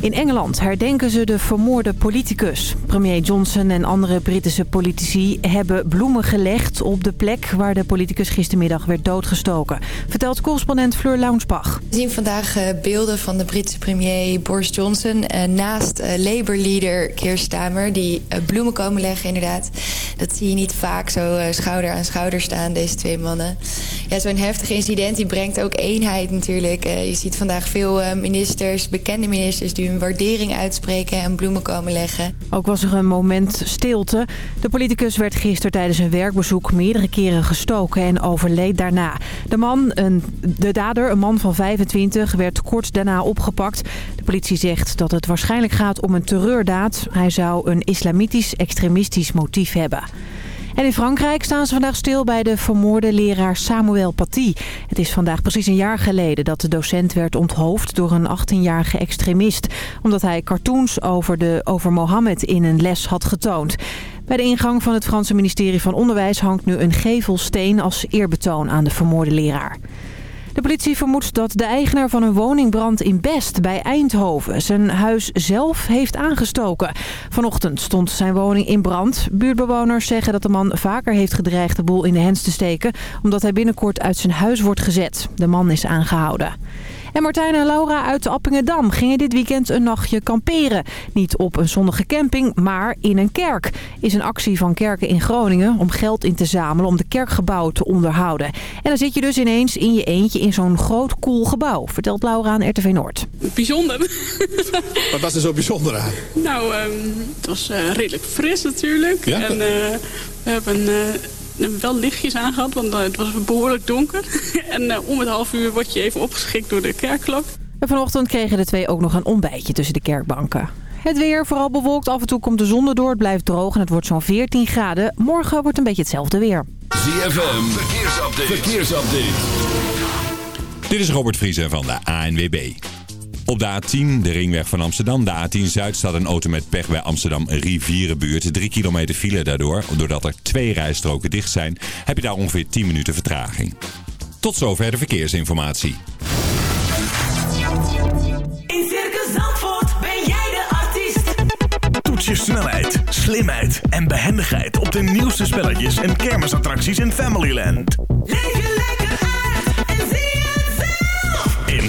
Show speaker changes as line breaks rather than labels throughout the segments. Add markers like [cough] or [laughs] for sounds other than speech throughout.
In Engeland herdenken ze de vermoorde politicus. Premier Johnson en andere Britse politici hebben bloemen gelegd op de plek waar de politicus gistermiddag werd doodgestoken. Vertelt correspondent Fleur Launsbach.
We zien vandaag eh, beelden van de Britse premier Boris Johnson eh, naast eh, Labour-leader Keir Starmer die bloemen komen leggen inderdaad. Dat zie je niet vaak zo schouder aan schouder staan, deze twee mannen. Ja, zo'n heftig incident die brengt ook eenheid natuurlijk. je ziet vandaag veel ministers, bekende ministers die waardering uitspreken en bloemen komen leggen.
Ook was er een moment stilte. De politicus werd gisteren tijdens een werkbezoek meerdere keren gestoken en overleed daarna. De man, een, de dader, een man van 25, werd kort daarna opgepakt. De politie zegt dat het waarschijnlijk gaat om een terreurdaad. Hij zou een islamitisch extremistisch motief hebben. En in Frankrijk staan ze vandaag stil bij de vermoorde leraar Samuel Paty. Het is vandaag precies een jaar geleden dat de docent werd onthoofd door een 18-jarige extremist. Omdat hij cartoons over, de, over Mohammed in een les had getoond. Bij de ingang van het Franse ministerie van Onderwijs hangt nu een gevelsteen als eerbetoon aan de vermoorde leraar. De politie vermoedt dat de eigenaar van een woningbrand in Best bij Eindhoven zijn huis zelf heeft aangestoken. Vanochtend stond zijn woning in brand. Buurtbewoners zeggen dat de man vaker heeft gedreigd de boel in de hens te steken... omdat hij binnenkort uit zijn huis wordt gezet. De man is aangehouden. En Martijn en Laura uit Appingedam gingen dit weekend een nachtje kamperen. Niet op een zonnige camping, maar in een kerk. Is een actie van kerken in Groningen om geld in te zamelen om de kerkgebouwen te onderhouden. En dan zit je dus ineens in je eentje in zo'n groot cool gebouw, vertelt Laura aan RTV Noord.
Bijzonder.
Wat was er zo bijzonder aan?
Nou, um, het was uh, redelijk fris natuurlijk. Ja? En uh, we hebben... Uh, wel lichtjes aangehad, want het was behoorlijk donker. [laughs] en uh, om het half uur word je even opgeschikt door de kerkklok.
En vanochtend kregen de twee ook nog een ontbijtje tussen de kerkbanken. Het weer, vooral bewolkt. Af en toe komt de zon erdoor. Het blijft droog en het wordt zo'n 14 graden. Morgen wordt een beetje hetzelfde weer.
ZFM, verkeersupdate. verkeersupdate. Dit is Robert Vriezen van de ANWB. Op de A10, de ringweg van Amsterdam. De A10 Zuid staat een auto met pech bij Amsterdam Rivierenbuurt. Drie kilometer file daardoor. Doordat er twee rijstroken dicht zijn, heb je daar ongeveer 10 minuten vertraging. Tot zover de verkeersinformatie.
In Circus Zandvoort ben jij de artiest. Toets je snelheid, slimheid en behendigheid op de nieuwste spelletjes en kermisattracties in Familyland. Leef je lekker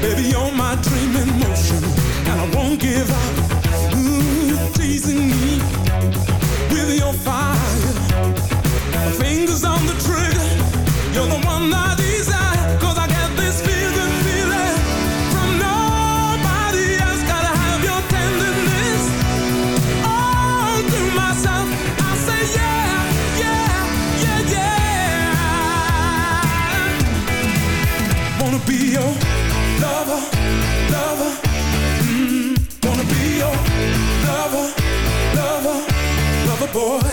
Baby,
you're my dream in motion, and I won't give up. boy.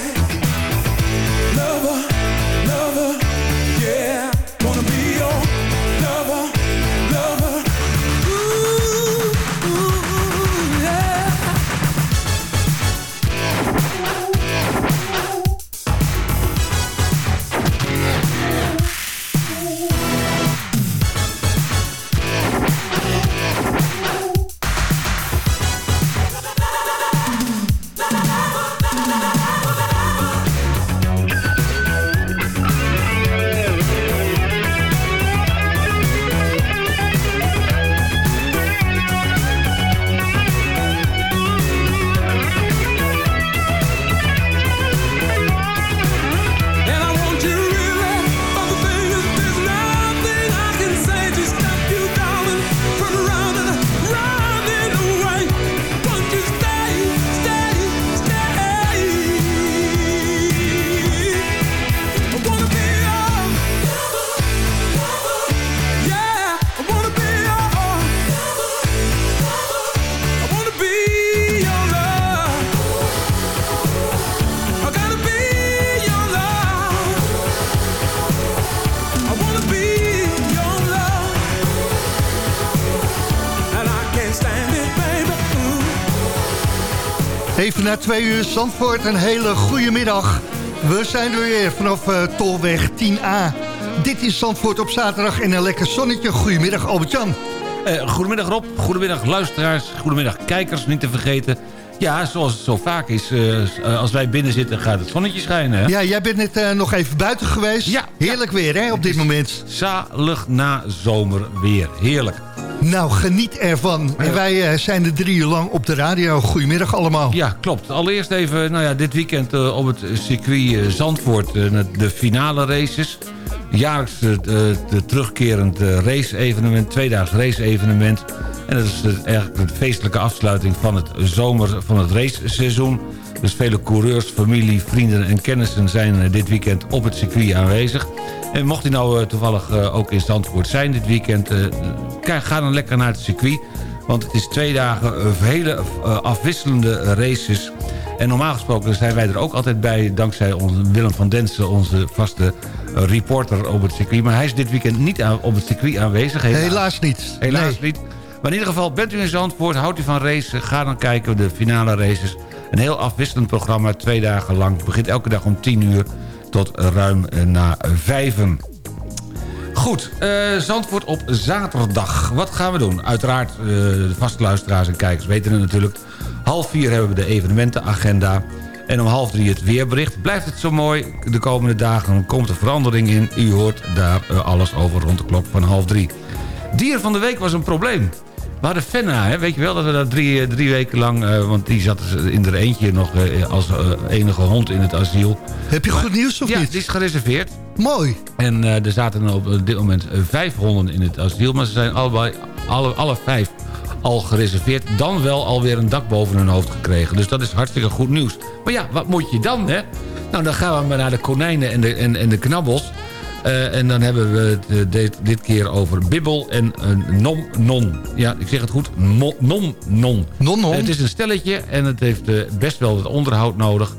Na twee uur Zandvoort. Een hele goede middag. We zijn er weer vanaf uh, Tolweg 10A. Dit is Zandvoort op zaterdag en een lekker zonnetje. Goedemiddag Albert-Jan.
Uh, goedemiddag Rob, goedemiddag luisteraars, goedemiddag kijkers, niet te vergeten. Ja, zoals het zo vaak is, uh, als wij binnen zitten gaat het zonnetje schijnen. Hè?
Ja, jij bent net nog even buiten geweest. Ja. Heerlijk weer hè, op dit moment.
Zalig na zomer weer, heerlijk.
Nou, geniet ervan. En wij uh, zijn er drie uur lang op de radio. Goedemiddag allemaal.
Ja, klopt. Allereerst even, nou ja, dit weekend uh, op het circuit uh, Zandvoort... de finale races. Jaarlijks de terugkerend race-evenement, tweedaags race-evenement. En dat is eigenlijk de feestelijke afsluiting van het zomer van het raceseizoen. Dus vele coureurs, familie, vrienden en kennissen zijn dit weekend op het circuit aanwezig. En mocht hij nou toevallig ook in Zandvoort zijn dit weekend ga dan lekker naar het circuit. Want het is twee dagen eh, hele eh, afwisselende races. En normaal gesproken zijn wij er ook altijd bij... dankzij onze Willem van Densen, onze vaste eh, reporter op het circuit. Maar hij is dit weekend niet op het circuit aanwezig.
Helaas, niet.
Helaas niet. Maar in ieder geval, bent u in Zandvoort, houdt u van racen... ga dan kijken, de finale races. Een heel afwisselend programma, twee dagen lang. Het begint elke dag om 10 uur tot ruim na vijven. Goed, uh, Zandvoort op zaterdag. Wat gaan we doen? Uiteraard, uh, de vaste luisteraars en kijkers weten het natuurlijk. Half vier hebben we de evenementenagenda. En om half drie het weerbericht. Blijft het zo mooi de komende dagen, komt er verandering in. U hoort daar alles over rond de klok van half drie. Dier van de week was een probleem. We hadden Fenna, hè? weet je wel, dat we daar drie, drie weken lang... want die zat in er eentje nog als enige hond in het asiel.
Heb je goed nieuws of
ja,
niet?
Ja, die is gereserveerd.
Mooi.
En er zaten op dit moment eh, vijf honden in het asiel. Maar ze zijn allebei, alle, alle vijf al gereserveerd. Dan wel alweer een dak boven hun hoofd gekregen. Dus dat is hartstikke goed nieuws. Maar ja, wat moet je dan, hè? Nou, dan gaan we maar naar de konijnen en de, en, en de knabbels. Uh, en dan hebben we het dit, dit, keer over Bibbel en een nom non. Ja, ik zeg het goed. Nom non. Non
non.
het is een stelletje en het heeft best wel wat onderhoud nodig.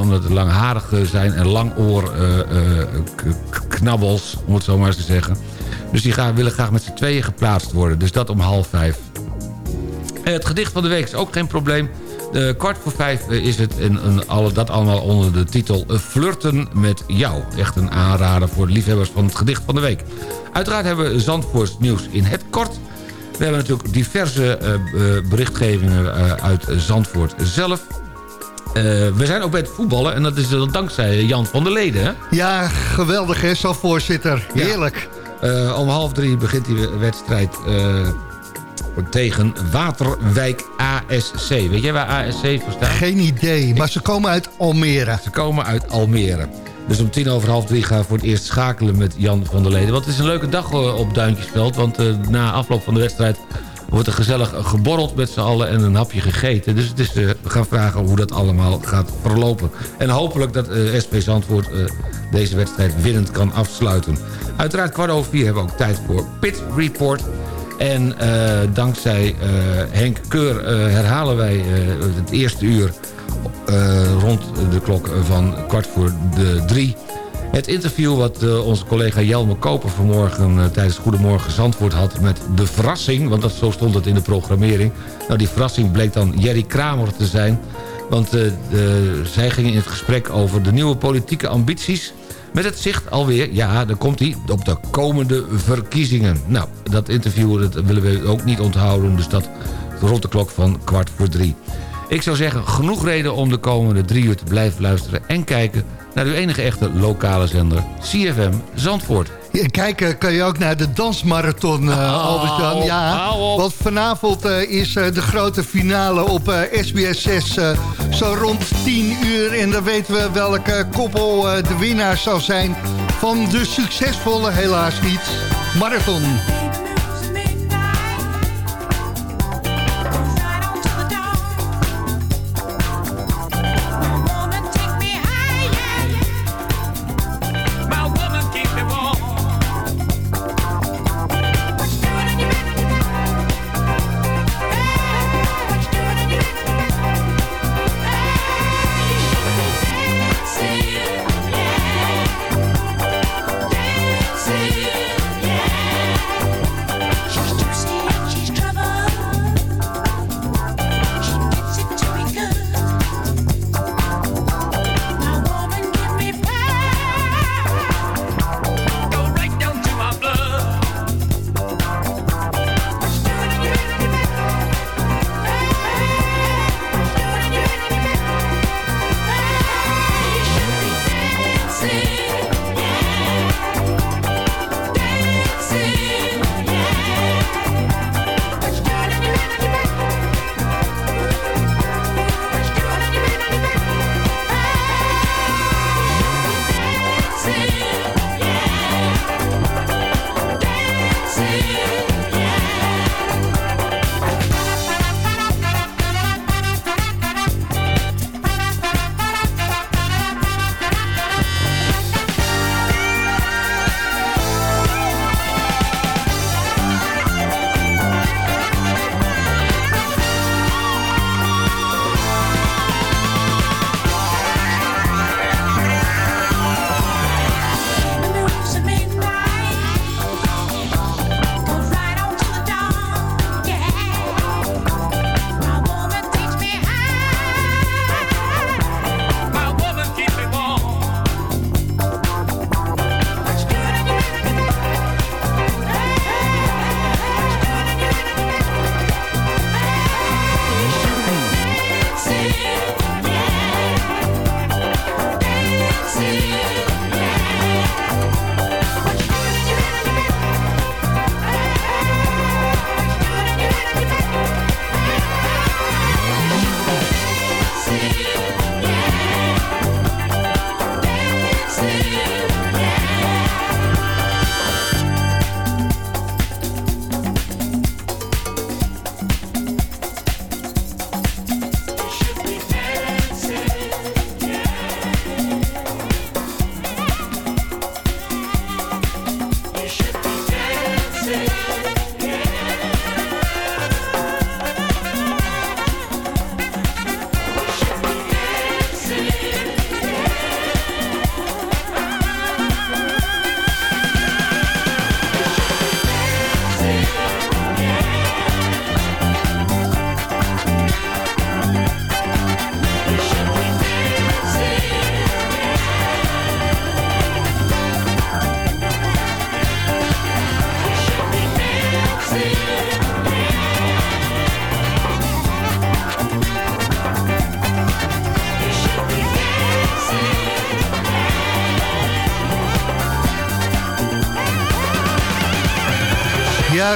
Omdat het langharig zijn en langoor uh, knabbels, om het zo maar eens te zeggen. Dus die gaan, willen graag met z'n tweeën geplaatst worden. Dus dat om half vijf. het gedicht van de week is ook geen probleem. Uh, kwart voor vijf is het en, alle, dat allemaal onder de titel Flirten met jou. Echt een aanrader voor de liefhebbers van het gedicht van de week. Uiteraard hebben we Zandvoorts nieuws in het kort. We hebben natuurlijk diverse uh, berichtgevingen uit Zandvoort zelf. we zijn ook bij het voetballen en dat is dankzij Jan van der Leden. Hè?
Ja, geweldig hè, zo voorzitter. Heerlijk.
om half drie begint die wedstrijd tegen Waterwijk ASC. Weet jij waar ASC voor staat?
Geen idee, maar ze komen uit Almere.
Ze komen uit Almere. Dus om tien over half drie gaan we voor het eerst schakelen met Jan van der Leden. Want het is een leuke dag eh, op Duintjesveld. Want uh, na afloop van de wedstrijd wordt er gezellig geborreld met z'n allen en een hapje gegeten. Dus het is, uh, we gaan vragen hoe dat allemaal gaat verlopen. En hopelijk dat uh, SP Zandvoort deze wedstrijd winnend kan afsluiten. Uiteraard kwart over vier hebben we ook tijd voor Pit Report. En uh, dankzij uh, Henk Keur uh, herhalen wij het eerste uur rond de klok van kwart voor de drie. Het interview wat onze collega Jelme Koper vanmorgen tijdens Goedemorgen Zandvoort had met de verrassing, want dat, zo stond het in de programmering. Nou, die verrassing bleek dan Jerry Kramer te zijn, want zij gingen in het gesprek over de nieuwe politieke ambities met het zicht alweer, ja, dan komt hij op de komende verkiezingen. Nou, dat interview willen we ook niet onthouden. Dus dat rond de klok van kwart voor drie. Ik zou zeggen, genoeg reden om de komende drie uur te blijven luisteren... en kijken naar uw enige echte lokale zender, CFM Zandvoort.
Kijken kan je ook naar de dansmarathon, uh, Albert-Jan. Ja, want vanavond uh, is uh, de grote finale op SBS 6 zo rond 10 uur. En dan weten we welke koppel de winnaar zal zijn van de succesvolle, helaas niet, marathon.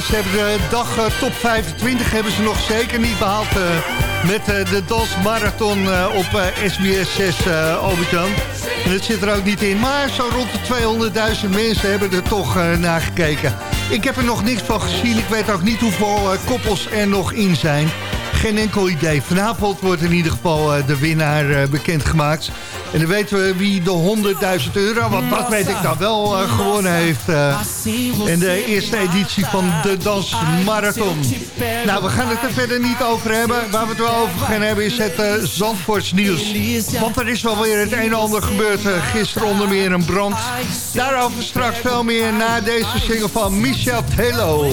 Ze hebben de dag top 25 hebben ze nog zeker niet behaald... met de dansmarathon op SBS 6, Albert-Jan. Zit er ook niet in. Maar zo rond de 200.000 mensen hebben er toch naar gekeken. Ik heb er nog niks van gezien. Ik weet ook niet hoeveel koppels er nog in zijn geen enkel idee. Vanavond wordt in ieder geval de winnaar bekendgemaakt. En dan weten we wie de 100.000 euro, want dat weet ik dan wel, uh, gewonnen heeft. Uh, in de eerste editie van de Dans Marathon. Nou, we gaan het er verder niet over hebben. Waar we het wel over gaan hebben is het uh, Zandvoorts nieuws. Want er is wel weer het een en ander gebeurd. gisteren onder meer een brand. Daarover straks veel meer na deze single van Michel Telo.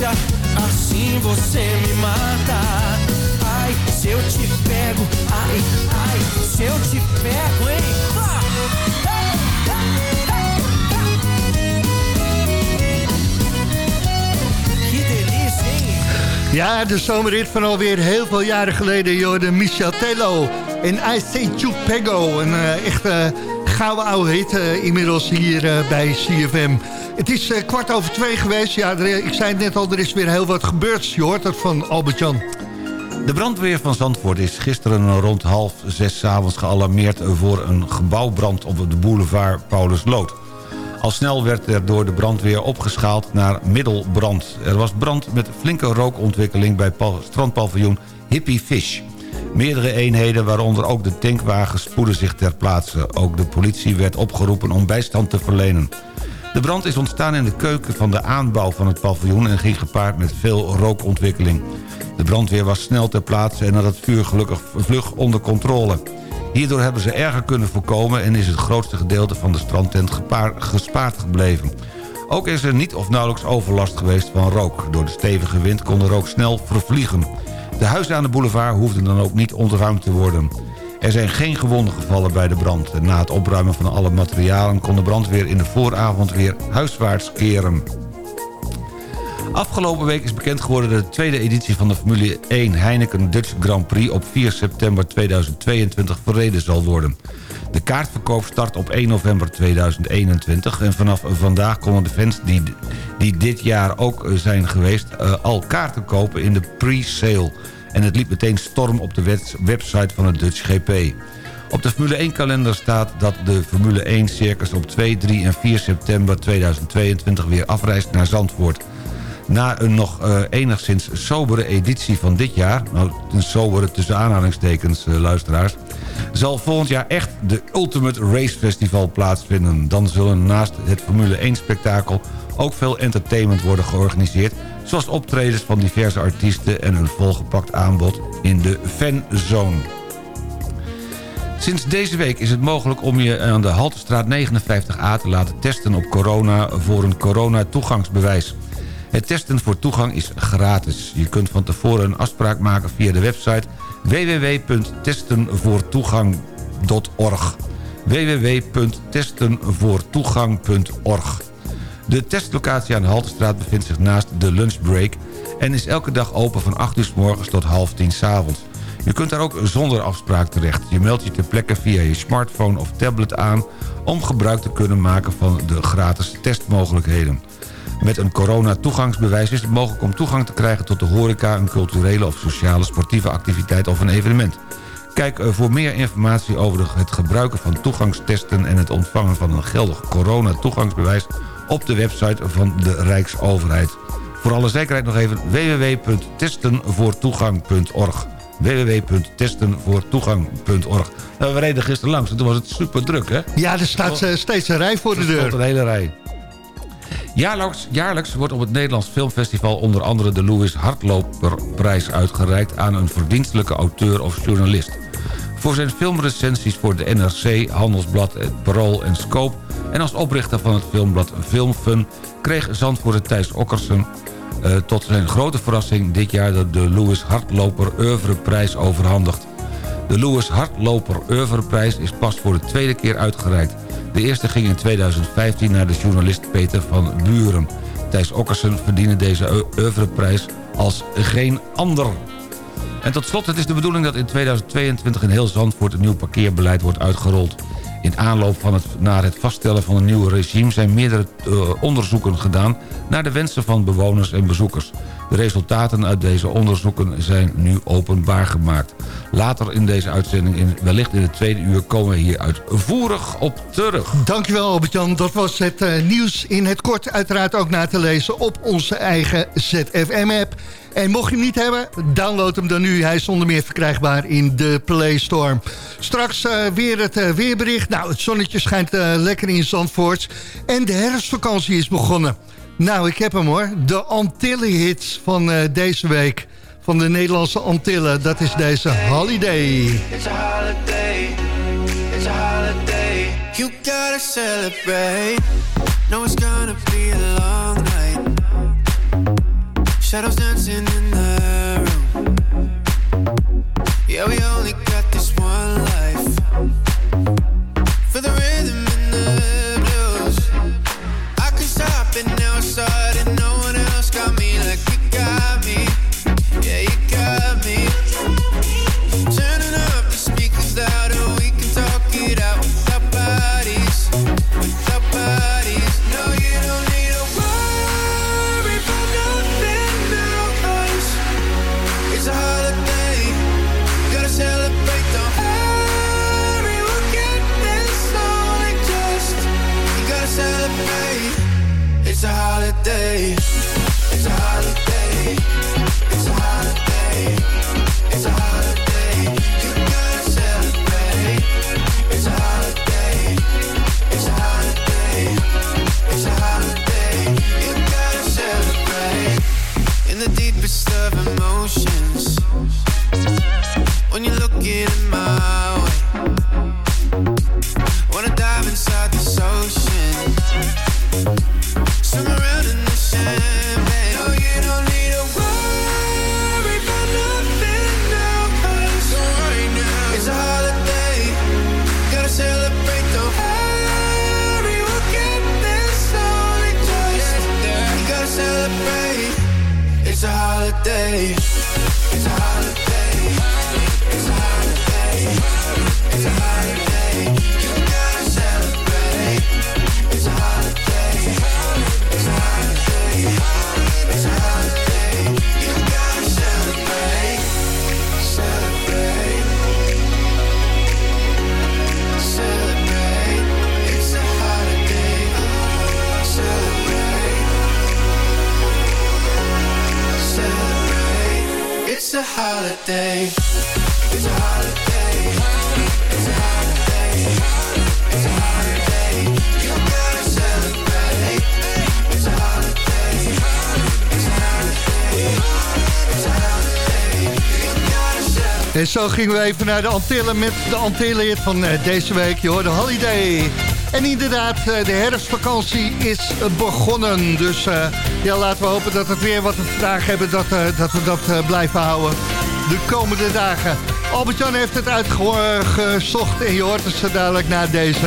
Delícia, assim você me mata se eu te pego, ai, ai, se eu te pego, hein? Que delícia?
Ja, de zomerrit van alweer heel veel jaren geleden, joh, de Michel Tello. En I Say You Pego, een uh, echte uh, gouden oude hit uh, inmiddels hier uh, bij CFM. Het is kwart over twee geweest. Ja, ik zei het net al, er is weer heel wat gebeurd. Je hoort dat van Albert-Jan.
De brandweer van Zandvoort is gisteren rond half zes avonds gealarmeerd... voor een gebouwbrand op de boulevard Paulus Lood. Al snel werd er door de brandweer opgeschaald naar middelbrand. Er was brand met flinke rookontwikkeling bij strandpaviljoen Hippie Fish. Meerdere eenheden, waaronder ook de tankwagen, spoeden zich ter plaatse. Ook de politie werd opgeroepen om bijstand te verlenen. De brand is ontstaan in de keuken van de aanbouw van het paviljoen... en ging gepaard met veel rookontwikkeling. De brandweer was snel ter plaatse en had het vuur gelukkig vlug onder controle. Hierdoor hebben ze erger kunnen voorkomen... en is het grootste gedeelte van de strandtent gespaard gebleven. Ook is er niet of nauwelijks overlast geweest van rook. Door de stevige wind kon de rook snel vervliegen. De huizen aan de boulevard hoefden dan ook niet ontruimd te worden. Er zijn geen gewonden gevallen bij de brand. Na het opruimen van alle materialen kon de brandweer in de vooravond weer huiswaarts keren. Afgelopen week is bekend geworden dat de tweede editie van de Formule 1 Heineken Dutch Grand Prix op 4 september 2022 verreden zal worden. De kaartverkoop start op 1 november 2021 en vanaf vandaag konden de fans die, die dit jaar ook zijn geweest uh, al kaarten kopen in de pre-sale. En het liep meteen storm op de website van het Dutch GP. Op de Formule 1 kalender staat dat de Formule 1 circus op 2, 3 en 4 september 2022 weer afreist naar Zandvoort. Na een nog uh, enigszins sobere editie van dit jaar... nou, een sobere tussen aanhalingstekens, uh, luisteraars... zal volgend jaar echt de Ultimate Race Festival plaatsvinden. Dan zullen naast het Formule 1 spektakel ook veel entertainment worden georganiseerd... zoals optredens van diverse artiesten en een volgepakt aanbod in de fanzone. Sinds deze week is het mogelijk om je aan de Haltestraat 59A te laten testen op corona voor een corona-toegangsbewijs. Het testen voor toegang is gratis. Je kunt van tevoren een afspraak maken via de website www.testenvoortoegang.org www.testenvoortoegang.org De testlocatie aan de Haltestraat bevindt zich naast de lunchbreak... en is elke dag open van 8 uur s morgens tot half 10 s avonds. Je kunt daar ook zonder afspraak terecht. Je meldt je ter plekke via je smartphone of tablet aan... om gebruik te kunnen maken van de gratis testmogelijkheden. Met een corona-toegangsbewijs is het mogelijk om toegang te krijgen... tot de horeca, een culturele of sociale sportieve activiteit of een evenement. Kijk eh, voor meer informatie over het gebruiken van toegangstesten... en het ontvangen van een geldig corona-toegangsbewijs... op de website van de Rijksoverheid. Voor alle zekerheid nog even www.testenvoortoegang.org www.testenvoortoegang.org. Nou, we reden gisteren langs en toen was het super druk, hè?
Ja, er staat uh, steeds een rij voor de deur. Er
staat een hele rij. Jaarlijks, jaarlijks wordt op het Nederlands Filmfestival onder andere de Louis Hartloperprijs uitgereikt aan een verdienstelijke auteur of journalist. Voor zijn filmrecensies voor de NRC, Handelsblad, Parool en Scope... en als oprichter van het filmblad Filmfun kreeg Zandvoort Thijs Okkersen... Uh, tot zijn grote verrassing dit jaar de Louis Hartloper Oeuvreprijs overhandigd. De Louis Hartloper Oeuvreprijs is pas voor de tweede keer uitgereikt. De eerste ging in 2015 naar de journalist Peter van Buren. Thijs Okkersen verdiende deze oeuvreprijs als geen ander. En tot slot, het is de bedoeling dat in 2022 in heel Zandvoort... een nieuw parkeerbeleid wordt uitgerold. In aanloop van het, naar het vaststellen van een nieuw regime... zijn meerdere uh, onderzoeken gedaan naar de wensen van bewoners en bezoekers. De resultaten uit deze onderzoeken zijn nu openbaar gemaakt. Later in deze uitzending, in, wellicht in het tweede uur... komen we hier uitvoerig op terug.
Dankjewel Albert-Jan. Dat was het uh, nieuws in het kort. Uiteraard ook na te lezen op onze eigen ZFM-app. En mocht je hem niet hebben, download hem dan nu. Hij is zonder meer verkrijgbaar in de Play Store. Straks uh, weer het uh, weerbericht. Nou, het zonnetje schijnt lekker in Zandvoort. En de herfstvakantie is begonnen. Nou, ik heb hem hoor. De Antillen-hits van deze week. Van de Nederlandse Antillen. Dat is deze Holiday. It's a holiday. It's a holiday. You gotta celebrate. No, it's gonna be a long night. Shadows dancing in the room. Yeah, we only got this one life.
Zo gingen we even naar de Antillen met de Antillen van eh, deze week. Je hoorde Holiday. En inderdaad, eh, de herfstvakantie is begonnen. Dus uh, ja, laten we hopen dat het weer wat we vandaag hebben... dat, dat we dat blijven houden de komende dagen. Albert-Jan heeft het uitgezocht en je hoort het zo dadelijk na deze.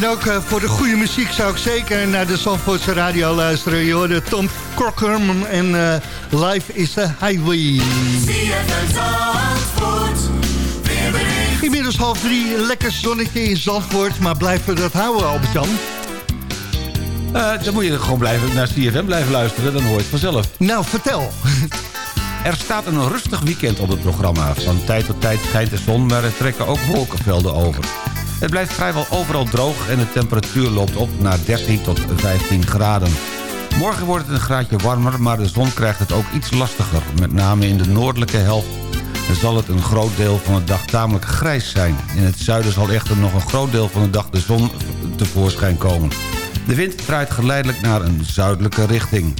En ook uh, voor de goede muziek zou ik zeker naar de Zandvoortse radio luisteren. Je hoorde Tom Crockham en uh, Life is a Highway. Inmiddels half drie, lekker zonnetje in Zandvoort. Maar blijven we dat houden, Albert-Jan?
Uh, dan moet je gewoon blijven, naar CFM blijven luisteren, dan hoor je het vanzelf.
Nou, vertel. [laughs]
Er staat een rustig weekend op het programma. Van tijd tot tijd schijnt de zon, maar er trekken ook wolkenvelden over. Het blijft vrijwel overal droog en de temperatuur loopt op naar 13 tot 15 graden. Morgen wordt het een graadje warmer, maar de zon krijgt het ook iets lastiger. Met name in de noordelijke helft zal het een groot deel van de dag tamelijk grijs zijn. In het zuiden zal echter nog een groot deel van de dag de zon tevoorschijn komen. De wind draait geleidelijk naar een zuidelijke richting.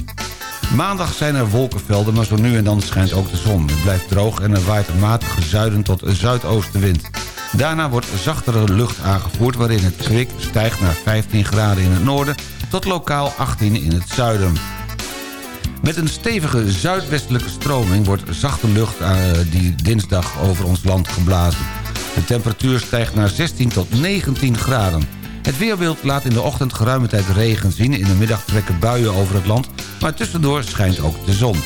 Maandag zijn er wolkenvelden, maar zo nu en dan schijnt ook de zon. Het blijft droog en er waait een matige zuiden tot zuidoostenwind. Daarna wordt zachtere lucht aangevoerd waarin het kwik stijgt naar 15 graden in het noorden... tot lokaal 18 in het zuiden. Met een stevige zuidwestelijke stroming wordt zachte lucht uh, die dinsdag over ons land geblazen. De temperatuur stijgt naar 16 tot 19 graden. Het weerbeeld laat in de ochtend geruime tijd regen zien. In de middag trekken buien over het land, maar tussendoor schijnt ook de zon.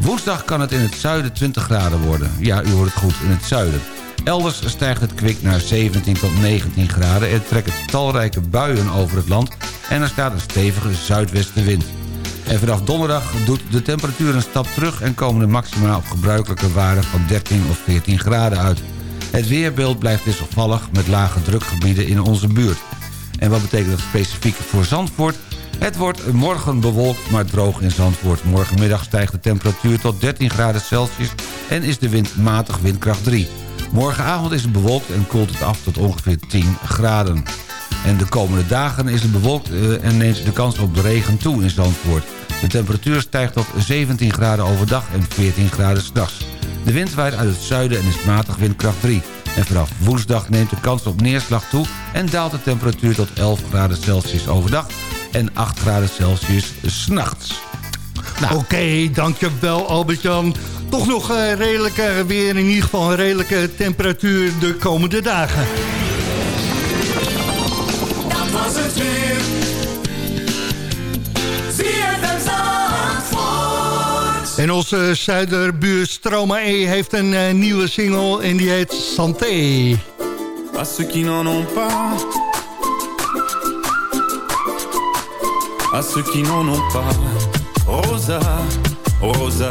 Woensdag kan het in het zuiden 20 graden worden. Ja, u hoort het goed, in het zuiden. Elders stijgt het kwik naar 17 tot 19 graden. Er trekken talrijke buien over het land en er staat een stevige zuidwestenwind. En vanaf donderdag doet de temperatuur een stap terug... en komen de maxima op gebruikelijke waarden van 13 of 14 graden uit. Het weerbeeld blijft wisselvallig met lage drukgebieden in onze buurt. En wat betekent dat specifiek voor Zandvoort? Het wordt morgen bewolkt, maar droog in Zandvoort. Morgenmiddag stijgt de temperatuur tot 13 graden Celsius... en is de wind matig windkracht 3. Morgenavond is het bewolkt en koelt het af tot ongeveer 10 graden. En de komende dagen is het bewolkt eh, en neemt de kans op de regen toe in Zandvoort. De temperatuur stijgt tot 17 graden overdag en 14 graden s'nachts. De wind waait uit het zuiden en is matig windkracht 3. En vanaf woensdag neemt de kans op neerslag toe... en daalt de temperatuur tot 11 graden Celsius overdag... en 8 graden Celsius s'nachts.
Nou. Oké, dankjewel Albert-Jan. Toch nog uh, redelijk uh, weer, in ieder geval een redelijke temperatuur de komende dagen. Dat was het weer. En onze zuiderbuur Stroma E heeft een uh, nieuwe single en die heet Santé.
À ceux qui n'en ont pas À ceux qui n'en ont pas Rosa, Rosa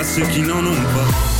À ceux qui n'en ont pas.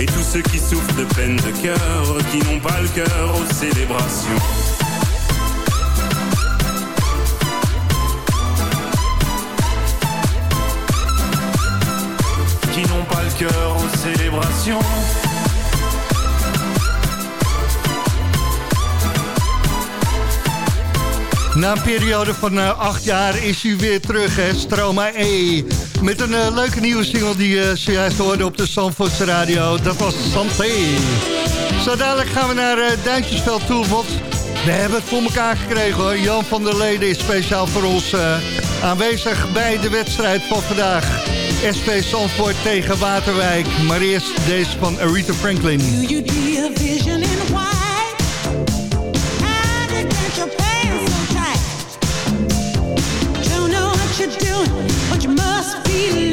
et tous ceux qui souffrent de peine de cœur, qui n'ont pas le cœur aux célébrations. Qui n'ont pas le cœur aux célébrations.
Na een periode van uh, acht jaar is hij weer terug, hè, Stroma E.
Met een uh, leuke nieuwe single die uh, zojuist hoorde op de Zandvoortse radio. Dat was Santé. Zo dadelijk gaan we naar uh, Duintjesveld toe, we hebben het voor elkaar gekregen hoor. Jan van der Leden is speciaal voor ons aanwezig bij de wedstrijd van vandaag. SP Zandvoort tegen Waterwijk. Maar eerst deze van Aretha Franklin. feel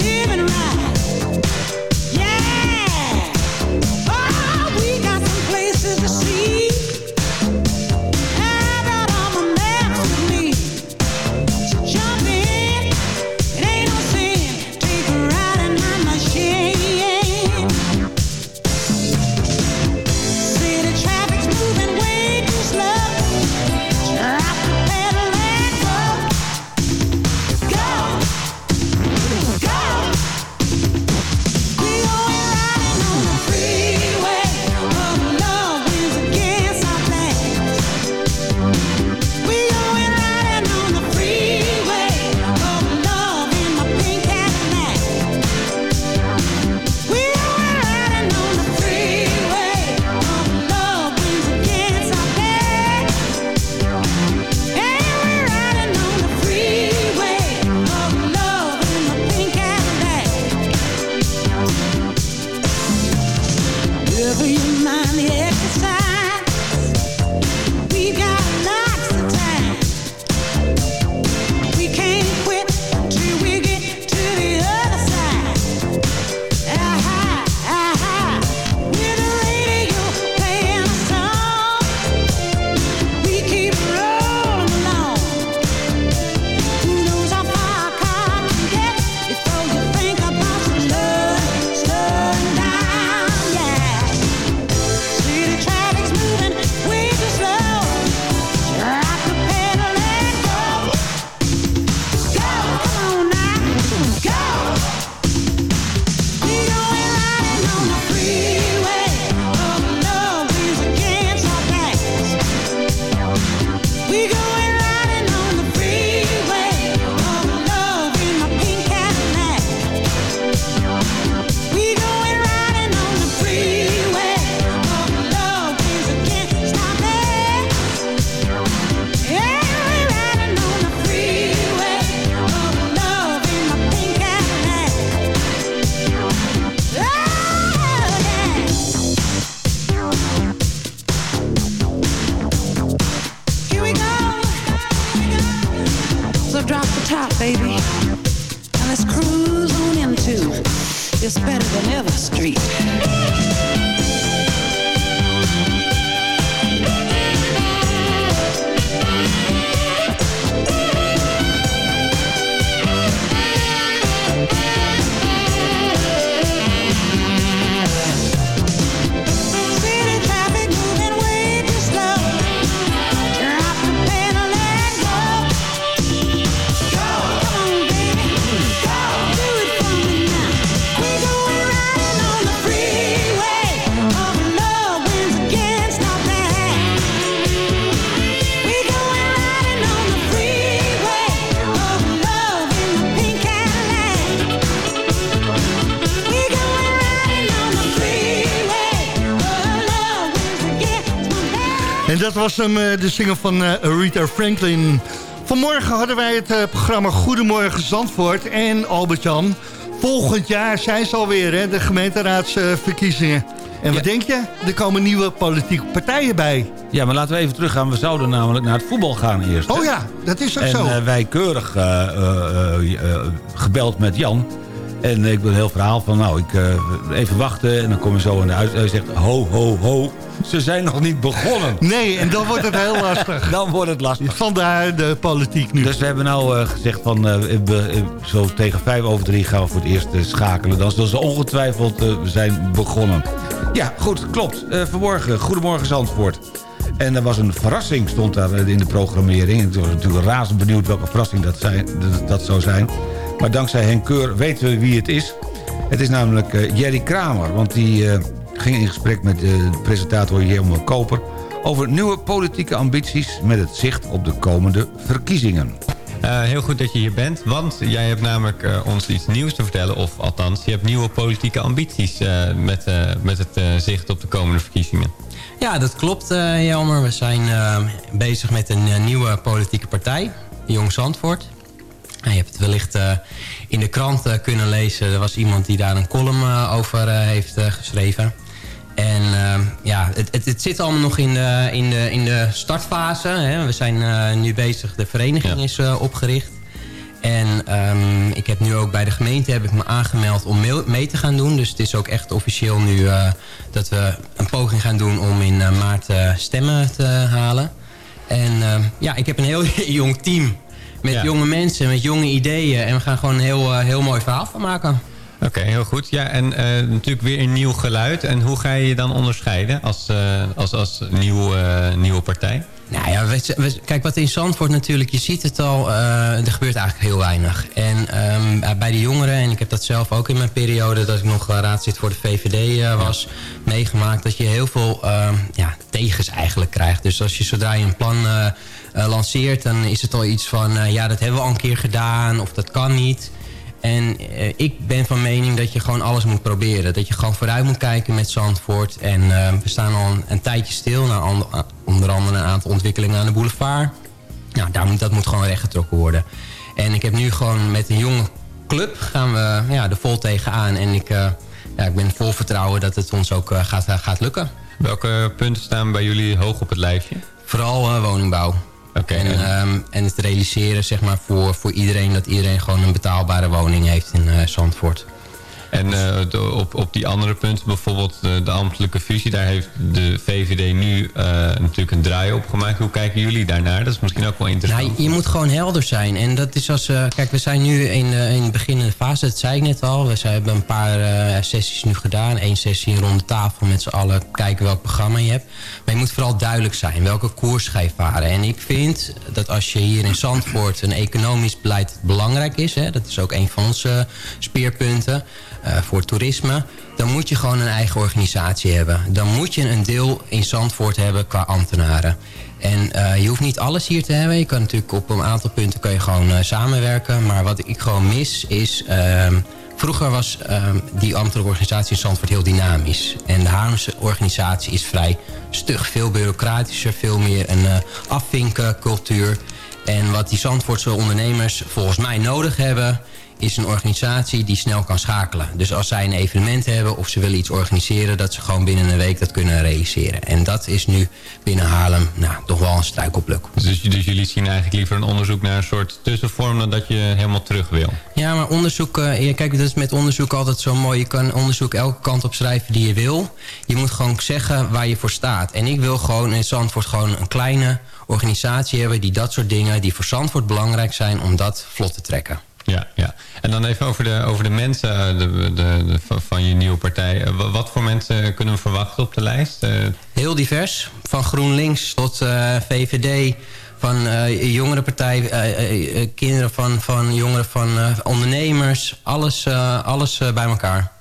in was hem, eh, de single van uh, Rita Franklin. Vanmorgen hadden wij het uh, programma Goedemorgen Zandvoort en Albert-Jan. Volgend jaar zijn ze alweer, hè, de gemeenteraadsverkiezingen. En wat denk je? Er komen nieuwe politieke partijen bij.
Ja, maar laten we even teruggaan. We zouden namelijk naar het voetbal gaan eerst.
Oh ja, dat is ook
en,
zo.
En wij keurig gebeld met Jan. En ik ben een heel verhaal van, nou, ik, even wachten. En dan kom je zo in de uit. Hij zegt, ho, ho, ho. Ze zijn nog niet begonnen.
Nee, en dan wordt het heel [laughs] lastig.
dan wordt het lastig.
Vandaar de politiek nu.
Dus we hebben nou uh, gezegd van... Uh, we, zo tegen vijf over drie gaan we voor het eerst schakelen. Dan zullen ze ongetwijfeld zijn begonnen. Ja, goed, klopt. vanmorgen, Goedemorgen Zandvoort. En er was een verrassing, stond daar in de programmering. Ik was natuurlijk razend benieuwd welke verrassing dat, zijn, dat, zou zijn. Maar dankzij Henk Keur weten we wie het is. Het is namelijk Jerry Kramer, want die ging in gesprek met de presentator Jelmer Koper... over nieuwe politieke ambities met het zicht op de komende verkiezingen.
Uh, heel goed dat je hier bent, want jij hebt namelijk uh, ons iets nieuws te vertellen. Of althans, je hebt nieuwe politieke ambities uh, met, met het zicht op de komende verkiezingen.
Ja, dat klopt, Jelmer. We zijn bezig met een nieuwe politieke partij, Jong Zandvoort. Je hebt het wellicht in de krant kunnen lezen. Er was iemand die daar een column over heeft geschreven. En uh, ja, het, het, het, zit allemaal nog in de, in de, in de startfase. Hè. We zijn uh, nu bezig, de vereniging is uh, opgericht. En um, ik heb nu ook bij de gemeente heb ik me aangemeld om mee, te gaan doen. Dus het is ook echt officieel nu dat we een poging gaan doen om in maart stemmen te halen. En ehm, ja, ik heb een heel [laughs] jong team met ja. jonge mensen, met jonge ideeën. En we gaan gewoon een heel, heel mooi verhaal van maken.
Oké, heel goed. Ja, en uh, natuurlijk weer een nieuw geluid. En hoe ga je je dan onderscheiden als, uh, als, als nieuw, uh, nieuwe partij?
Nou ja, we, we, kijk, wat in Zandvoort natuurlijk, je ziet het al, er gebeurt eigenlijk heel weinig. En um, bij de jongeren, en ik heb dat zelf ook in mijn periode... dat ik nog raadzit voor de VVD was, meegemaakt... dat je heel veel ehm, ja, tegens eigenlijk krijgt. Dus als je zodra je een plan lanceert, dan is het al iets van... ja, dat hebben we al een keer gedaan, of dat kan niet... En uh, ik ben van mening dat je gewoon alles moet proberen. Dat je gewoon vooruit moet kijken met Zandvoort. En uh, we staan al een, een tijdje stil. Naar and onder andere een aantal ontwikkelingen aan de boulevard. Nou, daar moet, dat moet gewoon rechtgetrokken worden. En ik heb nu gewoon met een jonge club gaan we ja, er vol tegenaan. En ik, uh, ja, ik ben vol vertrouwen dat het ons ook gaat, gaat lukken.
Welke punten staan bij jullie hoog op het lijstje?
Vooral woningbouw. En, um, en het realiseren zeg maar, voor, voor iedereen... dat iedereen gewoon een betaalbare woning heeft in uh, Zandvoort.
En uh, de, op, op die andere punten, bijvoorbeeld de, de, ambtelijke fusie... daar heeft de VVD nu uh, natuurlijk een draai op gemaakt. Hoe kijken jullie daarnaar? Dat is misschien ook wel interessant.
Nou, je moet gewoon helder zijn. En dat is als... Uh, kijk, we zijn nu in, in de beginnende fase, dat zei ik net al. We hebben een paar sessies nu gedaan. Eén sessie rond de tafel met z'n allen. Kijken welk programma je hebt. Maar je moet vooral duidelijk zijn. Welke koers ga je varen? En ik vind dat als je hier in Zandvoort... een economisch beleid belangrijk is... Hè, dat is ook een van onze speerpunten... Uh, voor toerisme... dan moet je gewoon een eigen organisatie hebben. Dan moet je een deel in Zandvoort hebben qua ambtenaren. En uh, je hoeft niet alles hier te hebben. Je kan natuurlijk op een aantal punten kan je gewoon uh, samenwerken. Maar wat ik gewoon mis is... Uh, vroeger was die ambtelijke organisatie in Zandvoort heel dynamisch. En de Haarlemse organisatie is vrij stug. Veel bureaucratischer, veel meer een afvinken cultuur. En wat die Zandvoortse ondernemers volgens mij nodig hebben is een organisatie die snel kan schakelen. Dus als zij een evenement hebben of ze willen iets organiseren... dat ze gewoon binnen een week dat kunnen realiseren. En dat is nu binnen Haarlem nou, toch wel een struikelpluk.
Dus, dus jullie zien eigenlijk liever een onderzoek naar een soort tussenvorm... dan dat je helemaal terug wil?
Ja, maar onderzoek... Uh, kijk, dat is met onderzoek altijd zo mooi. Je kan onderzoek elke kant op schrijven die je wil. Je moet gewoon zeggen waar je voor staat. En ik wil gewoon in Zandvoort gewoon een kleine organisatie hebben... die dat soort dingen, die voor Zandvoort belangrijk zijn... om dat vlot te trekken.
Ja, ja. En dan even over de, over de mensen eh, de, de, de, van je nieuwe partij. Eh, wat voor mensen kunnen we verwachten op de lijst? Eh,
Heel divers. Van GroenLinks tot VVD, van uh, jongerenpartij, kinderen van, van jongeren van ondernemers. Alles, alles bij elkaar.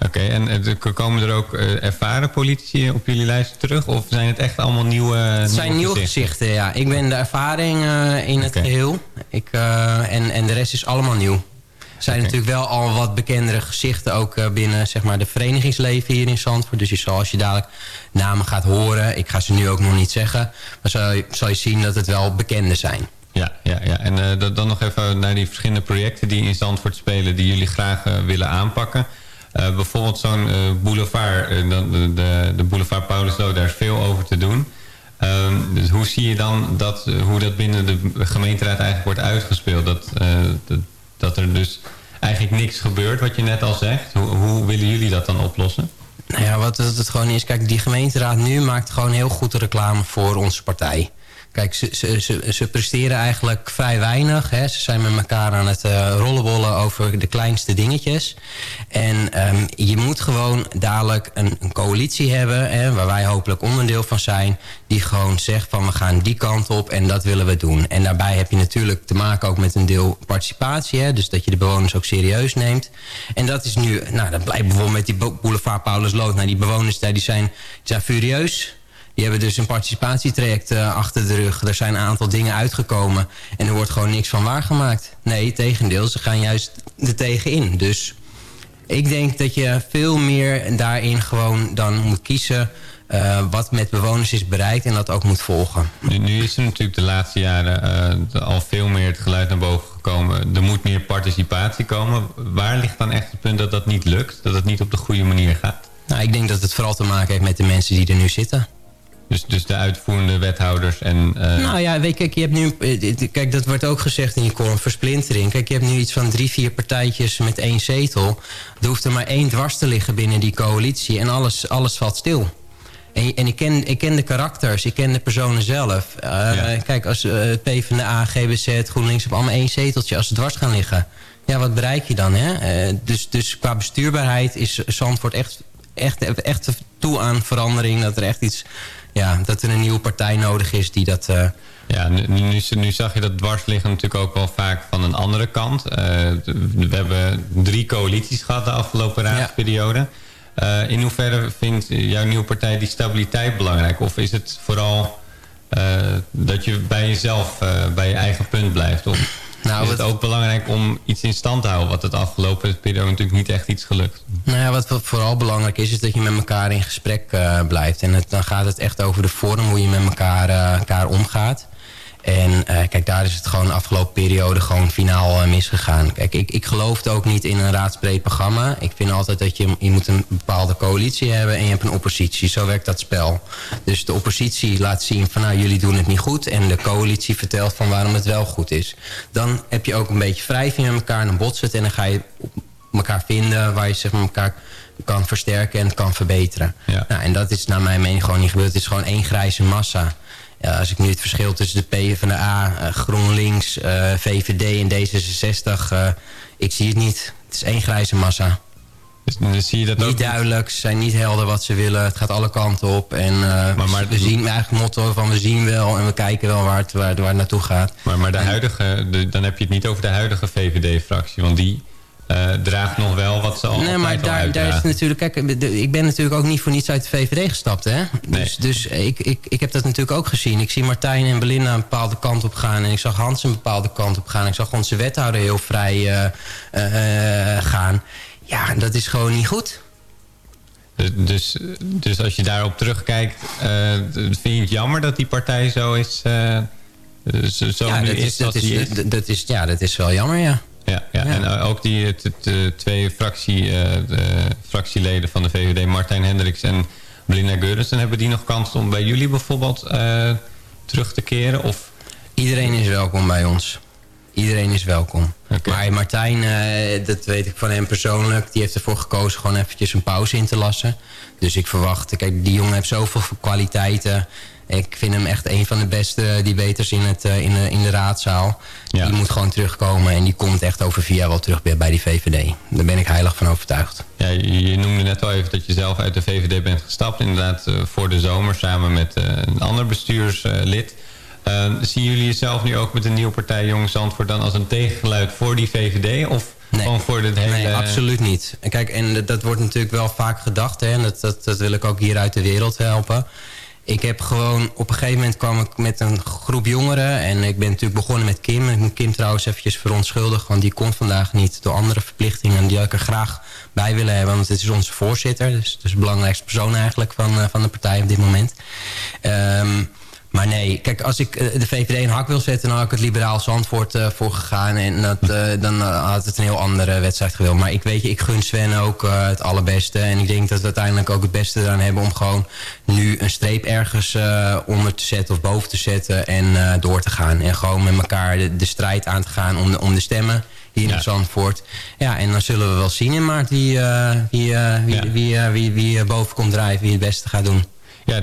Oké, okay, en komen er ook uh, ervaren politici op jullie lijst terug? Of zijn het echt allemaal nieuwe Het
zijn nieuwe gezichten, ja. Ik ben de ervaring uh, in het okay. geheel. Ik, uh, en, en de rest is allemaal nieuw. Er zijn okay. natuurlijk wel al wat bekendere gezichten... ook binnen zeg maar, de verenigingsleven hier in Zandvoort. Dus je zal, als je dadelijk namen gaat horen... ik ga ze nu ook nog niet zeggen... maar zal je, zal je zien dat het wel bekende zijn.
Ja, ja, ja. en dan nog even naar die verschillende projecten... die in Zandvoort spelen... die jullie graag willen aanpakken... Uh, bijvoorbeeld zo'n uh, boulevard, uh, de, de, de, boulevard Pauluslo, daar is veel over te doen. Ehm, dus hoe zie je dan dat, hoe dat binnen de gemeenteraad eigenlijk wordt uitgespeeld? Dat, dat, dat, er dus eigenlijk niks gebeurt, wat je net al zegt. Hoe, hoe willen jullie dat dan oplossen?
Nou ja, wat het gewoon is, kijk, die gemeenteraad nu maakt gewoon heel goed reclame voor onze partij. Kijk, ze, ze, ze, presteren eigenlijk vrij weinig. Hè. Ze zijn met elkaar aan het uh, rollenbollen over de kleinste dingetjes. En um, je moet gewoon dadelijk een, een coalitie hebben... Hè, waar wij hopelijk onderdeel van zijn... die gewoon zegt van we gaan die kant op en dat willen we doen. En daarbij heb je natuurlijk te maken ook met een deel participatie. Hè, dus dat je de bewoners ook serieus neemt. En dat is nu, nou dat blijkt bijvoorbeeld met die boulevard Paulus Lood. Nou, die bewoners daar die zijn, die zijn furieus Die hebben dus een participatietraject achter de rug. Er zijn een aantal dingen uitgekomen en er wordt gewoon niks van waargemaakt. Nee, tegendeel, ze gaan juist er tegenin. Dus ik denk dat je veel meer daarin gewoon dan moet kiezen... Uh, wat met bewoners is bereikt en dat ook moet volgen.
Nu, nu is er natuurlijk de laatste jaren uh, al veel meer het geluid naar boven gekomen. Er moet meer participatie komen. Waar ligt dan echt het punt dat dat niet lukt? Dat het niet op de goede manier gaat?
Nou, ik denk dat het vooral te maken heeft met de mensen die er nu zitten.
Dus, dus de uitvoerende wethouders en... Uh...
Nou ja, weet, kijk, je hebt nu... Kijk, dat wordt ook gezegd in je column, versplintering. Kijk, je hebt nu iets van drie, vier partijtjes met één zetel. Er hoeft er maar één dwars te liggen binnen die coalitie... en alles, alles valt stil. En, en ik, ken, ik ken de karakters, ik ken de personen zelf. Uh, Kijk, als uh, PvdA, GBZ, GroenLinks hebben allemaal één zeteltje... als ze dwars gaan liggen, ja, wat bereik je dan? Hè? Uh, dus, dus qua bestuurbaarheid is Zandvoort echt, echt, echt toe aan verandering. Dat er echt iets, ja, dat er een nieuwe partij nodig is die dat...
Ja, nu, nu, nu, zag je dat dwarsliggen natuurlijk ook wel vaak van een andere kant. we hebben drie coalities gehad de afgelopen raadsperiode. Ja. Uh, in hoeverre vindt jouw nieuwe partij die stabiliteit belangrijk? Of is het vooral dat je bij jezelf, bij je eigen punt blijft? Of nou, is het ook belangrijk om iets in stand te houden... wat het afgelopen periode natuurlijk niet echt iets gelukt?
Nou ja, wat vooral belangrijk is... is dat je met elkaar in gesprek blijft. En het, dan gaat het echt over de vorm hoe je met elkaar, elkaar omgaat. En uh, kijk, daar is het gewoon de afgelopen periode gewoon finaal uh, misgegaan. Kijk, ik, ik geloof ook niet in een raadsbreed programma. Ik vind altijd dat je, je moet een bepaalde coalitie hebben en je hebt een oppositie. Zo werkt dat spel. Dus de oppositie laat zien van nou, jullie doen het niet goed. En de coalitie vertelt van waarom het wel goed is. Dan heb je ook een beetje wrijving met elkaar. Dan botst het en dan ga je elkaar vinden waar je zeg maar, elkaar kan versterken en kan verbeteren. Ja. Nou, en dat is naar mijn mening gewoon niet gebeurd. Het is gewoon één grijze massa. Ja, als ik nu het verschil tussen de P van de A, uh, GroenLinks, uh, eh, VVD en D66... Uh, ik zie het niet. Het is één grijze massa.
Dus, dus zie je dat
niet duidelijk, ze zijn niet helder wat ze willen. Het gaat alle kanten op. En maar, maar, we zien eigenlijk motto van we zien wel en we kijken wel waar het, waar, waar het naartoe gaat.
Maar, maar de huidige, de, dan heb je het niet over de huidige VVD-fractie. Want die uh, draagt nog wel wat ze al
Nee, maar daar, daar is natuurlijk... Kijk, ik ben natuurlijk ook niet voor niets uit de VVD gestapt, hè? Nee. Dus, dus ik, ik, ik heb dat natuurlijk ook gezien. Ik zie Martijn en Belinda een bepaalde kant op gaan... en ik zag Hans een bepaalde kant op gaan. Ik zag onze wethouder heel vrij uh, uh, gaan. Ja, dat is gewoon niet goed.
Dus, dus, als je daarop terugkijkt... vind je het jammer dat die partij zo is... zo
ja,
nu
dat
is,
dat, is, dat is, ja, dat is wel jammer, ja.
Ja, ja. en eh, ook die de, twee fractie, uh, de fractieleden van de VVD, Martijn Hendricks en Belinda Geurensen, hebben die nog kans om bij jullie bijvoorbeeld uh, terug te keren? Of?
Iedereen is welkom bij ons. Iedereen is welkom. Okay. Maar Martijn, uh, dat weet ik van hem persoonlijk... die heeft ervoor gekozen gewoon eventjes een pauze in te lassen. Dus ik verwacht... Kijk, die jongen heeft zoveel kwaliteiten... Ik vind hem echt een van de beste debaters in, het, in, de, in de raadzaal. Die moet gewoon terugkomen en die komt echt over vier jaar wel terug bij die VVD. Daar ben ik heilig van overtuigd.
Ja, je noemde net al even dat je zelf uit de VVD bent gestapt. Inderdaad voor de zomer samen met een ander bestuurslid. Uh, zien jullie jezelf nu ook met een nieuwe partij Jong Zandvoort dan als een tegengeluid voor die VVD? Of
nee.
gewoon voor het hele...
Nee, absoluut niet. En kijk, en dat wordt natuurlijk wel vaak gedacht. Hè, en dat, dat, dat wil ik ook hier uit de wereld helpen. Ik heb gewoon, op een gegeven moment kwam ik met een groep jongeren. En ik ben natuurlijk begonnen met Kim. Ik moet Kim trouwens eventjes verontschuldigen. Want die komt vandaag niet door andere verplichtingen. Die ik er graag bij willen hebben. Want het is onze voorzitter. Dus, dus de belangrijkste persoon eigenlijk van, van de partij op dit moment. Um, maar nee, kijk, als ik eh, de VVD een hak wil zetten... dan had ik het liberaal Zandvoort uh, voor gegaan. En dat, uh, dan had het een heel andere wedstrijd gewild. Maar ik weet je, ik gun Sven ook het allerbeste. En ik denk dat we uiteindelijk ook het beste eraan hebben... om gewoon nu een streep ergens onder te zetten of boven te zetten... en door te gaan. En gewoon met elkaar de, de strijd aan te gaan om de, om de stemmen hier ja. in Zandvoort. Ja, en dan zullen we wel zien in maart wie, wie, wie, wie, wie, wie boven komt drijven... wie het beste gaat doen.
Ja,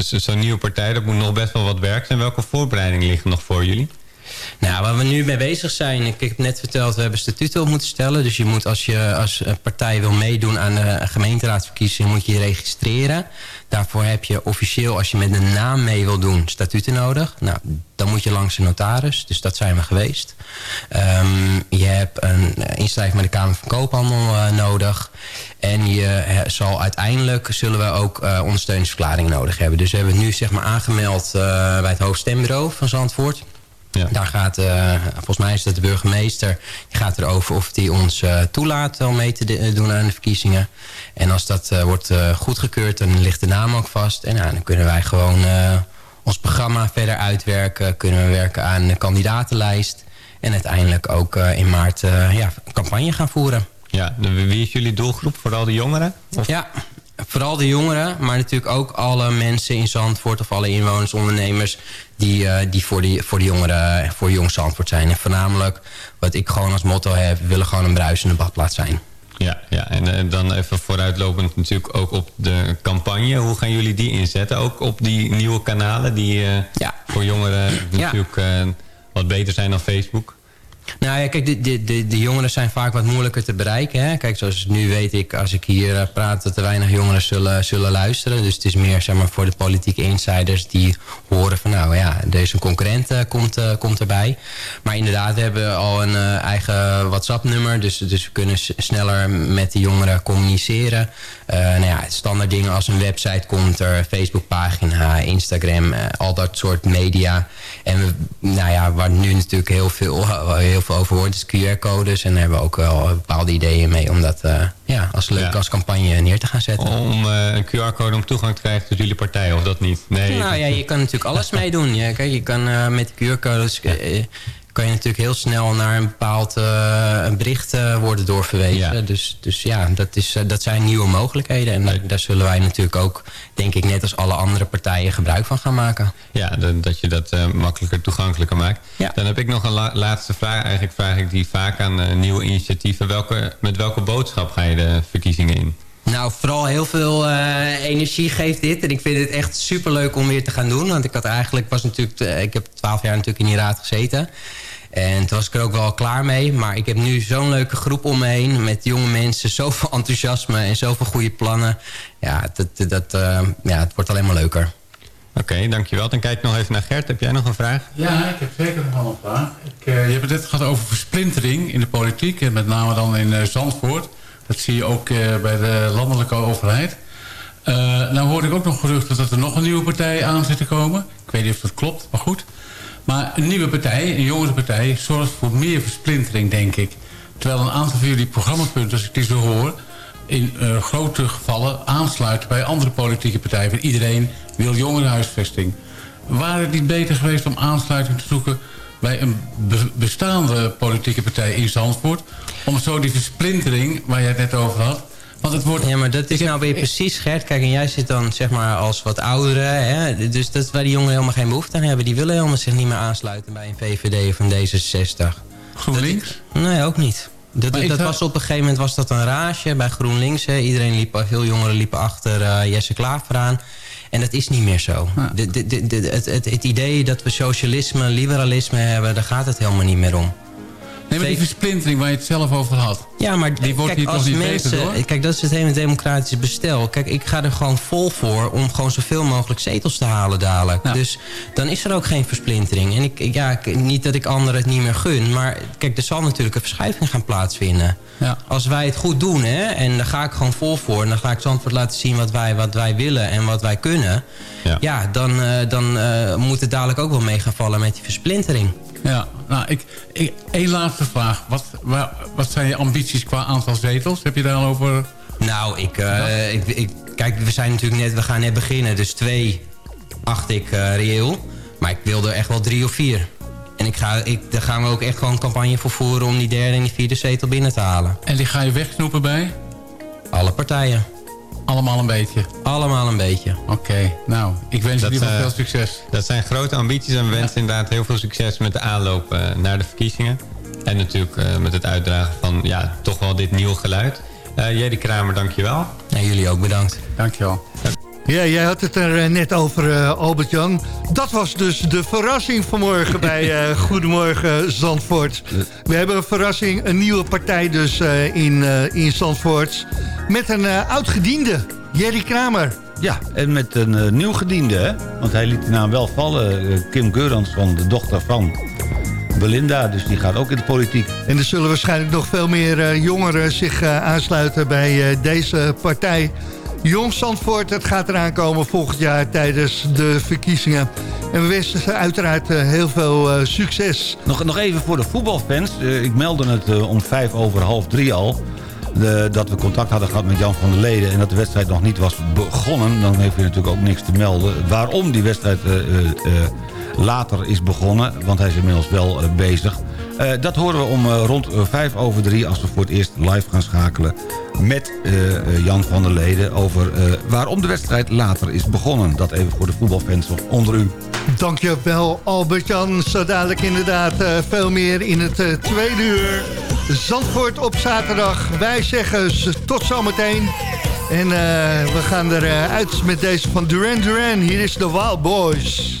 zo'n nieuwe partij, dat moet nog best wel wat werk zijn. Welke voorbereidingen liggen nog voor jullie?
Nou, waar we nu mee bezig zijn, ik heb net verteld, we hebben statuten op moeten stellen. Dus je moet als je als partij wil meedoen aan de gemeenteraadsverkiezingen, moet je je registreren. Daarvoor heb je officieel, als je met een naam mee wil doen, statuten nodig. Nou, dan moet je langs een notaris, dus dat zijn we geweest. Ehm, je hebt een inschrijving met de Kamer van Koophandel uh, nodig. En je zal uiteindelijk zullen we ook uh, ondersteuningsverklaring nodig hebben. Dus we hebben nu zeg maar aangemeld uh, bij het hoofdstembureau van Zandvoort. Ja. Daar gaat, uh, volgens mij is dat de burgemeester, die gaat erover of hij ons uh, toelaat om mee te doen aan de verkiezingen. En als dat uh, wordt goedgekeurd, dan ligt de naam ook vast. En nou, dan kunnen wij gewoon ons programma verder uitwerken. Kunnen we werken aan de kandidatenlijst. En uiteindelijk ook in maart ja, een campagne gaan voeren.
Ja, wie is jullie doelgroep? Vooral de jongeren?
Of? Ja, vooral de jongeren, maar natuurlijk ook alle mensen in Zandvoort... of alle inwoners, ondernemers die, uh, die voor, die, voor de jongeren, voor jong Zandvoort zijn. En voornamelijk, wat ik gewoon als motto heb... we willen gewoon een bruisende badplaats zijn.
Ja, ja. en uh, dan even vooruitlopend natuurlijk ook op de campagne. Hoe gaan jullie die inzetten? Ook op die nieuwe kanalen die uh, ja. voor jongeren natuurlijk wat beter zijn dan Facebook?
Nou ja, kijk, de, de, de, de, jongeren zijn vaak wat moeilijker te bereiken. Hè? Kijk, zoals nu weet ik, als ik hier uh, praat... dat er weinig jongeren zullen, zullen luisteren. Dus het is meer zeg maar, voor de politieke insiders die horen van... nou ja, deze concurrent uh, komt, uh, komt erbij. Maar inderdaad, we hebben al een eigen WhatsApp-nummer. Dus, dus we kunnen sneller met de jongeren communiceren. nou ja, standaard dingen als een website komt er... Facebookpagina, Instagram, al dat soort media. En we, nou ja, waar nu natuurlijk heel veel... heel veel over hoort, is QR-codes. En daar hebben we ook wel bepaalde ideeën mee om dat uh, ja, als leuke ja. campagne neer te gaan zetten.
Om uh, een QR-code om toegang te krijgen tot jullie partij, of dat niet? Nee.
Nou ja, je kan natuurlijk alles meedoen. Ja, kijk, je kan uh, met QR-codes kan je natuurlijk heel snel naar een bepaald uh, een bericht uh, worden doorverwezen. Ja. Dus, dus ja, dat, is, uh, dat zijn nieuwe mogelijkheden. En daar, daar zullen wij natuurlijk ook, denk ik, net als alle andere partijen gebruik van gaan maken.
Ja, dat je dat makkelijker toegankelijker maakt. Ja. Dan heb ik nog een la laatste vraag. Eigenlijk vraag ik die vaak aan nieuwe initiatieven. Welke, met welke boodschap ga je de verkiezingen in?
Nou, vooral heel veel uh, energie geeft dit. En ik vind het echt superleuk om weer te gaan doen. Want ik had eigenlijk, was natuurlijk, uh, ik heb twaalf jaar natuurlijk in die raad gezeten. En toen was ik er ook wel klaar mee. Maar ik heb nu zo'n leuke groep om me heen. Met jonge mensen, [laughs] zoveel enthousiasme en zoveel goede plannen. Ja, dat, dat, uh, ja het wordt alleen maar leuker.
Oké, okay, dankjewel. Dan kijk ik nog even naar Gert. Heb jij nog een vraag?
Ja, ik heb zeker nog wel een vraag. Ik, uh, je hebt het net gehad over versplintering in de politiek. En met name dan in uh, Zandvoort. Dat zie je ook bij de landelijke overheid. nou hoorde ik ook nog geruchten dat er nog een nieuwe partij aan zit te komen. Ik weet niet of dat klopt, maar goed. Maar een nieuwe partij, een jongerenpartij, zorgt voor meer versplintering, denk ik. Terwijl een aantal van jullie programmapunten, als ik die zo hoor... in uh, grote gevallen aansluiten bij andere politieke partijen. Iedereen wil jongerenhuisvesting. Waar het niet beter geweest om aansluiting te zoeken... bij een be bestaande politieke partij in Zandvoort... om zo die versplintering, waar jij het net over had want het wordt...
Ja, maar dat is nou weer precies, Gert. Kijk, en jij zit dan zeg maar als wat oudere. Hè? Dus dat is waar die jongeren helemaal geen behoefte aan hebben. Die willen helemaal zich niet meer aansluiten bij een VVD of een D66.
GroenLinks?
Dat, nee, ook niet. Dat, dat was op een gegeven moment was dat een rage bij GroenLinks. Hè. Iedereen liep, veel jongeren liepen achter uh, Jesse Klaver aan. En dat is niet meer zo. De, de, de, het, het, het idee dat we socialisme, liberalisme hebben... daar gaat het helemaal niet meer om.
Nee, maar die versplintering waar je het zelf over had.
Ja, maar
die wordt
kijk,
hier toch niet mensen, beter?
Kijk, dat is het hele democratische bestel. Kijk, ik ga er gewoon vol voor om gewoon zoveel mogelijk zetels te halen dadelijk. Ja. Dus dan is er ook geen versplintering. En ik, ja, niet dat ik anderen het niet meer gun. Maar kijk, er zal natuurlijk een verschuiving gaan plaatsvinden. Ja. Als wij het goed doen, hè, en daar ga ik gewoon vol voor... en dan ga ik Zandvoort laten zien wat wij, wat wij willen en wat wij kunnen... ja, ja dan, uh, dan uh, moet het dadelijk ook wel mee gaan vallen met die versplintering.
Ja, nou, ik, ik, één laatste vraag. Wat, waar, wat zijn je ambities qua aantal zetels? Heb je daar al over...
Nou, ik, uh, ik, ik, kijk, we zijn natuurlijk net, we gaan net beginnen. Dus twee acht ik uh, reëel. Maar ik wil er echt wel drie of vier. En ik ga, ik, daar gaan we ook echt gewoon campagne voor voeren... om die derde en die vierde zetel binnen te halen.
En die ga je wegsnoepen bij?
Alle partijen.
Allemaal een beetje?
Allemaal een beetje.
Oké, okay. nou, ik wens jullie uh, veel succes.
Dat zijn grote ambities en we wensen ja. inderdaad heel veel succes met de aanloop uh, naar de verkiezingen. En natuurlijk uh, met het uitdragen van ja, toch wel dit nieuwe geluid. Jerry Kramer, dankjewel.
En jullie ook bedankt.
Dankjewel.
Ja, jij had het er eh, net over, uh, Albert-Jan. Dat was dus de verrassing vanmorgen bij uh, [laughs] Goedemorgen Zandvoort. We hebben een verrassing, een nieuwe partij dus in, in Zandvoort. Met een oud-gediende, Jerry Kramer.
Ja, en met een nieuw gediende, hè? Want hij liet de naam wel vallen. Kim Geurans van de dochter van Belinda, dus die gaat ook in de politiek.
En er zullen waarschijnlijk nog veel meer jongeren zich aansluiten bij deze partij... Jong Zandvoort, het gaat eraan komen volgend jaar tijdens de verkiezingen. En we wensen uiteraard eh, heel veel uh, succes.
Nog, nog even voor de voetbalfans. Uh, ik meldde het om vijf over half drie al. De, dat we contact hadden gehad met Jan van der Leden... en dat de wedstrijd nog niet was begonnen. Dan heeft hij natuurlijk ook niks te melden. Waarom die wedstrijd later is begonnen. Want hij is inmiddels wel bezig. Uh, dat horen we om uh, rond uh, vijf over drie... als we voor het eerst live gaan schakelen met Jan van der Leden... over waarom de wedstrijd later is begonnen. Dat even voor de voetbalfans onder u.
Dankjewel Albert-Jan. Zo dadelijk inderdaad veel meer in het tweede uur. Zandvoort op zaterdag. Wij zeggen tot zometeen. En we gaan eruit met deze van Duran Duran. Hier is de Wild Boys.